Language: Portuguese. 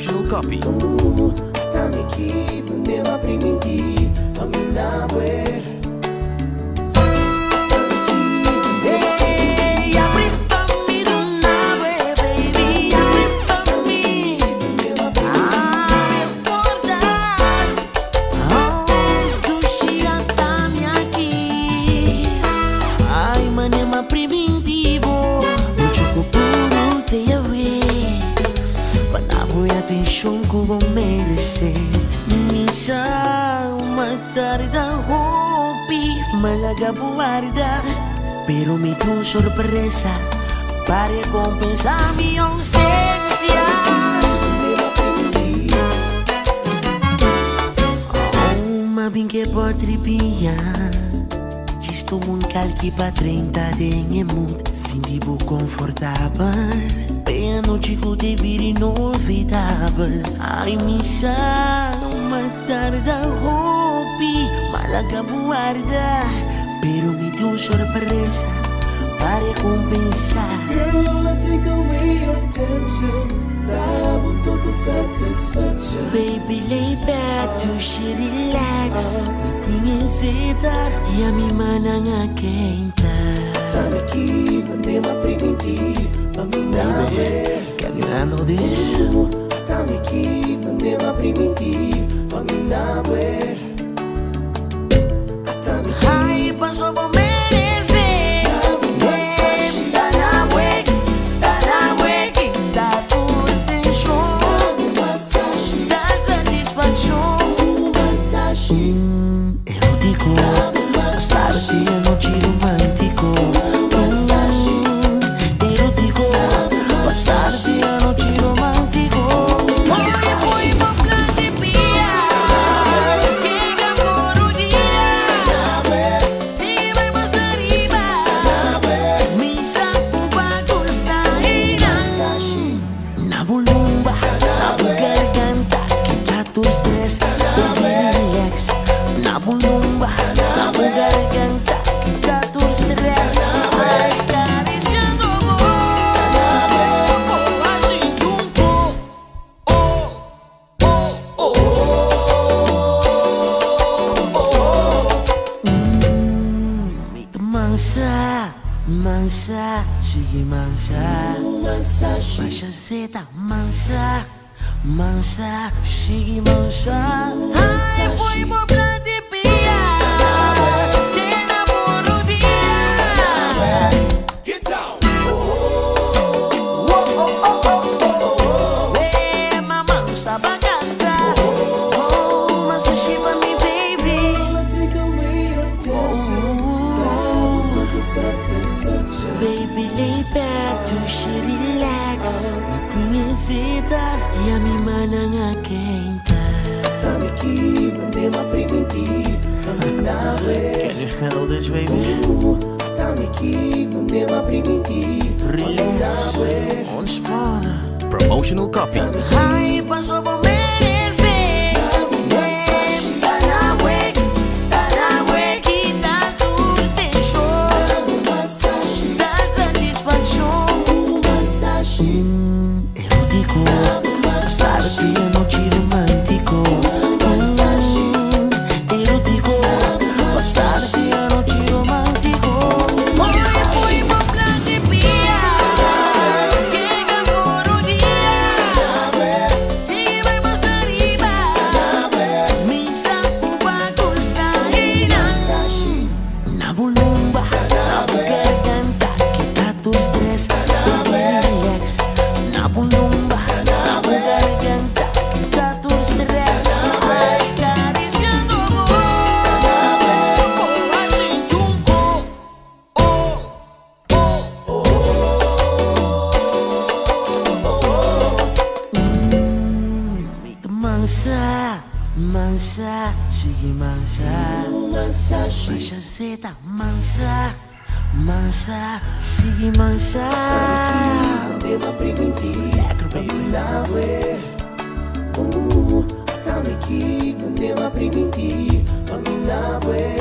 Promotional copy. Hopi Malaga buarda Pero me dio sorpresa Para recompensar mi ausencia. Oh, ma binke potripia Cisto mun calchi pa 30 denye mood Sindivo confortável Peno chico de vir inovitável Ai, missa matar da hopi Malaga buarda Pero me dio sorpresa Para recompensar Girl, I wanna take away your tension. Dá um total satisfaction. Baby, lay back to she relax Meeting zeta E a mi mana nga quenta Tamiki, nema primindi, paminabwe. Can you handle this? Tamiki, nema primindi, paminabwe. Tamiki, mansa, sigue mansa. Baixa zeta, mansa, mansa, sigue mansa. Ai, foi uma grande pia. Que namoro dia. Get down. Eh, mamãe, sabagata. Oh, massage pra me, baby. Wanna take away your tension. Total satisfaction. Baby, lay back to she relax. Meeting zeta, e a mi mana nga quenta. Tamiki, nema primindi, paminabwe. Can you handle this, baby? Tamiki, Relax, ontspannen. Promotional copy. Por mansa, mansa, sigue mansa massagem. Baixa zeta, mansa, mansa, sigue mansa Nema primindi, paminabwe. Tamiki, nema primindi, paminabwe.